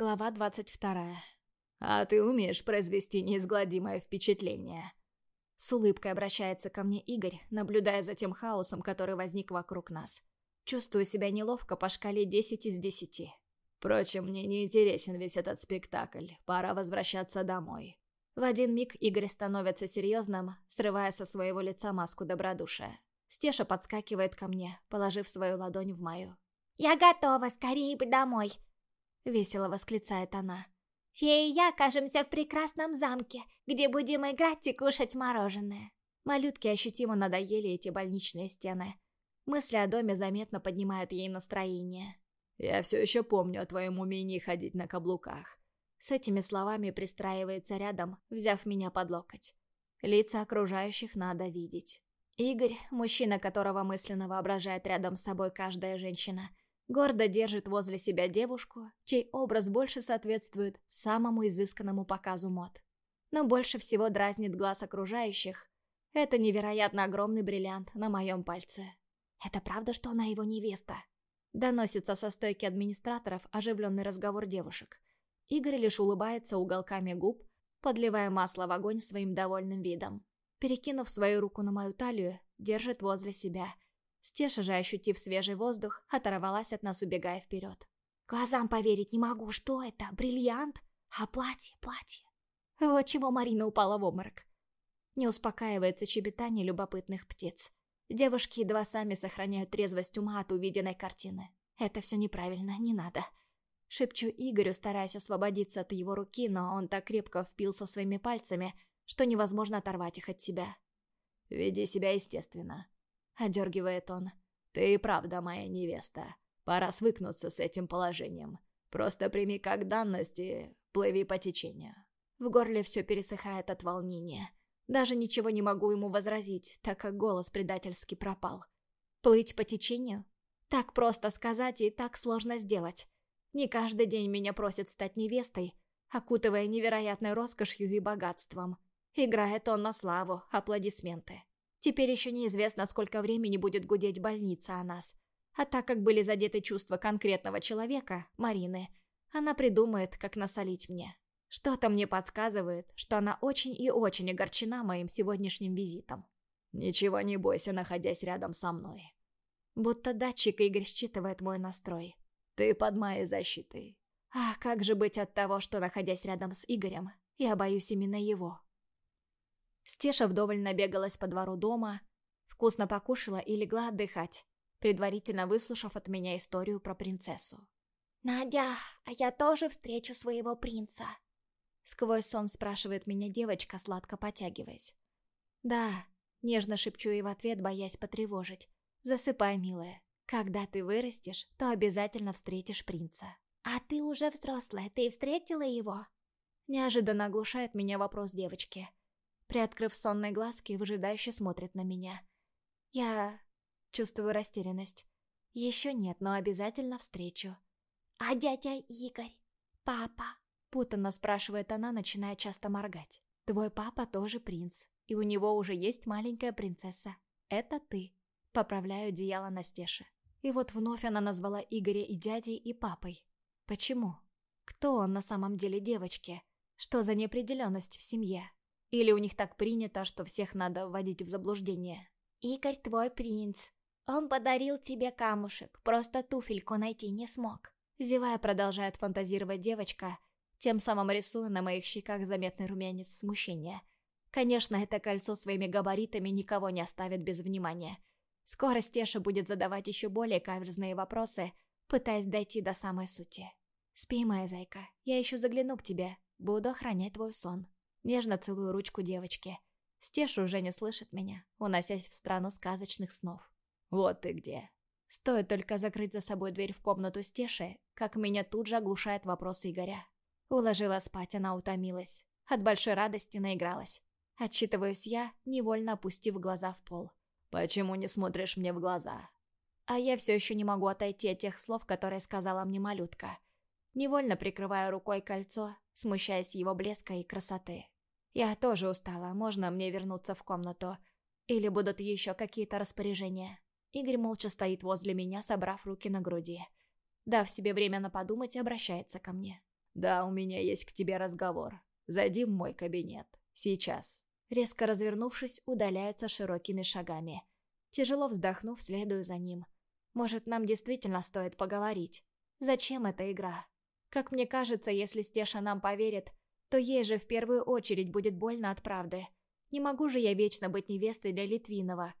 Глава двадцать вторая. «А ты умеешь произвести неизгладимое впечатление». С улыбкой обращается ко мне Игорь, наблюдая за тем хаосом, который возник вокруг нас. Чувствую себя неловко по шкале 10 из 10. Впрочем, мне не интересен весь этот спектакль. Пора возвращаться домой. В один миг Игорь становится серьезным, срывая со своего лица маску добродушия. Стеша подскакивает ко мне, положив свою ладонь в мою. «Я готова, скорее бы домой!» Весело восклицает она. «Фея и я окажемся в прекрасном замке, где будем играть и кушать мороженое». Малютке ощутимо надоели эти больничные стены. Мысли о доме заметно поднимают ей настроение. «Я все еще помню о твоем умении ходить на каблуках». С этими словами пристраивается рядом, взяв меня под локоть. Лица окружающих надо видеть. Игорь, мужчина, которого мысленно воображает рядом с собой каждая женщина, гордо держит возле себя девушку, чей образ больше соответствует самому изысканному показу мод. Но больше всего дразнит глаз окружающих. Это невероятно огромный бриллиант на моем пальце. «Это правда, что она его невеста?» Доносится со стойки администраторов оживленный разговор девушек. Игорь лишь улыбается уголками губ, подливая масло в огонь своим довольным видом. Перекинув свою руку на мою талию, держит возле себя. Стеша же, ощутив свежий воздух, оторвалась от нас, убегая вперед. «Глазам поверить не могу, что это? Бриллиант? А платье, платье?» Вот чего Марина упала в обморок. Не успокаивается чебетание любопытных птиц. Девушки едва сами сохраняют трезвость ума от увиденной картины. Это все неправильно, не надо. Шепчу Игорю, стараясь освободиться от его руки, но он так крепко впился своими пальцами, что невозможно оторвать их от себя. «Веди себя естественно», — одергивает он. «Ты и правда моя невеста. Пора свыкнуться с этим положением. Просто прими как данность и плыви по течению». В горле все пересыхает от волнения. Даже ничего не могу ему возразить, так как голос предательски пропал. Плыть по течению? Так просто сказать и так сложно сделать. Не каждый день меня просят стать невестой, окутывая невероятной роскошью и богатством. Играет он на славу, аплодисменты. Теперь еще неизвестно, сколько времени будет гудеть больница о нас. А так как были задеты чувства конкретного человека, Марины, она придумает, как насолить мне. Что-то мне подсказывает, что она очень и очень огорчена моим сегодняшним визитом. «Ничего не бойся, находясь рядом со мной». Будто датчик Игорь считывает мой настрой. «Ты под моей защитой». А как же быть от того, что, находясь рядом с Игорем, я боюсь именно его? Стеша вдоволь набегалась по двору дома, вкусно покушала и легла отдыхать, предварительно выслушав от меня историю про принцессу. «Надя, а я тоже встречу своего принца?» Сквозь сон спрашивает меня девочка, сладко потягиваясь. «Да», — нежно шепчу ей в ответ, боясь потревожить. «Засыпай, милая. Когда ты вырастешь, то обязательно встретишь принца». «А ты уже взрослая, ты встретила его?» Неожиданно оглушает меня вопрос девочки. Приоткрыв сонные глазки, выжидающе смотрит на меня. Я чувствую растерянность. Еще нет, но обязательно встречу. «А дядя Игорь? Папа?» Путанно спрашивает она, начиная часто моргать. «Твой папа тоже принц, и у него уже есть маленькая принцесса. Это ты». Поправляю одеяло на стеше. И вот вновь она назвала Игоря и дядей, и папой. Почему? Кто он на самом деле девочке? Что за неопределенность в семье? Или у них так принято, что всех надо вводить в заблуждение? «Игорь твой принц. Он подарил тебе камушек, просто туфельку найти не смог». Зевая продолжает фантазировать девочка, тем самым рисуя на моих щеках заметный румянец смущения. Конечно, это кольцо своими габаритами никого не оставит без внимания. Скоро Стеша будет задавать еще более каверзные вопросы, пытаясь дойти до самой сути. «Спи, моя зайка, я еще загляну к тебе, буду охранять твой сон». Нежно целую ручку девочки. Стеша уже не слышит меня, уносясь в страну сказочных снов. «Вот ты где!» Стоит только закрыть за собой дверь в комнату Стеши, как меня тут же оглушает вопрос Игоря. Уложила спать, она утомилась. От большой радости наигралась. Отчитываюсь я, невольно опустив глаза в пол. «Почему не смотришь мне в глаза?» А я все еще не могу отойти от тех слов, которые сказала мне малютка. Невольно прикрываю рукой кольцо, смущаясь его блеска и красоты. Я тоже устала, можно мне вернуться в комнату? Или будут еще какие-то распоряжения? Игорь молча стоит возле меня, собрав руки на груди. Дав себе время на подумать, обращается ко мне. «Да, у меня есть к тебе разговор. Зайди в мой кабинет. Сейчас». Резко развернувшись, удаляется широкими шагами. Тяжело вздохнув, следую за ним. Может, нам действительно стоит поговорить? Зачем эта игра? Как мне кажется, если Стеша нам поверит, то ей же в первую очередь будет больно от правды. Не могу же я вечно быть невестой для Литвинова.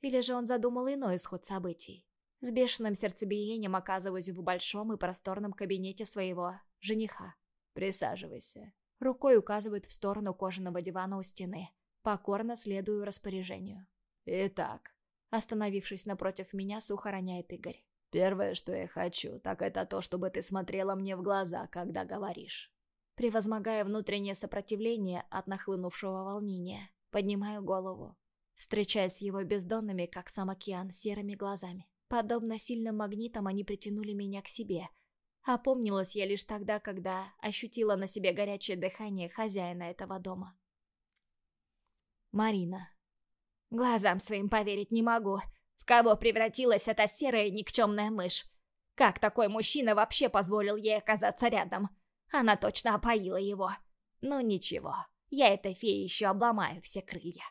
Или же он задумал иной исход событий. С бешеным сердцебиением оказываюсь в большом и просторном кабинете своего жениха. «Присаживайся». Рукой указывает в сторону кожаного дивана у стены. Покорно следую распоряжению. «Итак», остановившись напротив меня, сухо роняет Игорь. «Первое, что я хочу, так это то, чтобы ты смотрела мне в глаза, когда говоришь». Превозмогая внутреннее сопротивление от нахлынувшего волнения, поднимаю голову, встречаясь с его бездонными, как сам океан, серыми глазами. Подобно сильным магнитам они притянули меня к себе. Опомнилась я лишь тогда, когда ощутила на себе горячее дыхание хозяина этого дома. Марина. Глазам своим поверить не могу. В кого превратилась эта серая никчемная мышь? Как такой мужчина вообще позволил ей оказаться рядом? Она точно опоила его. Ну ничего, я этой фее еще обломаю все крылья.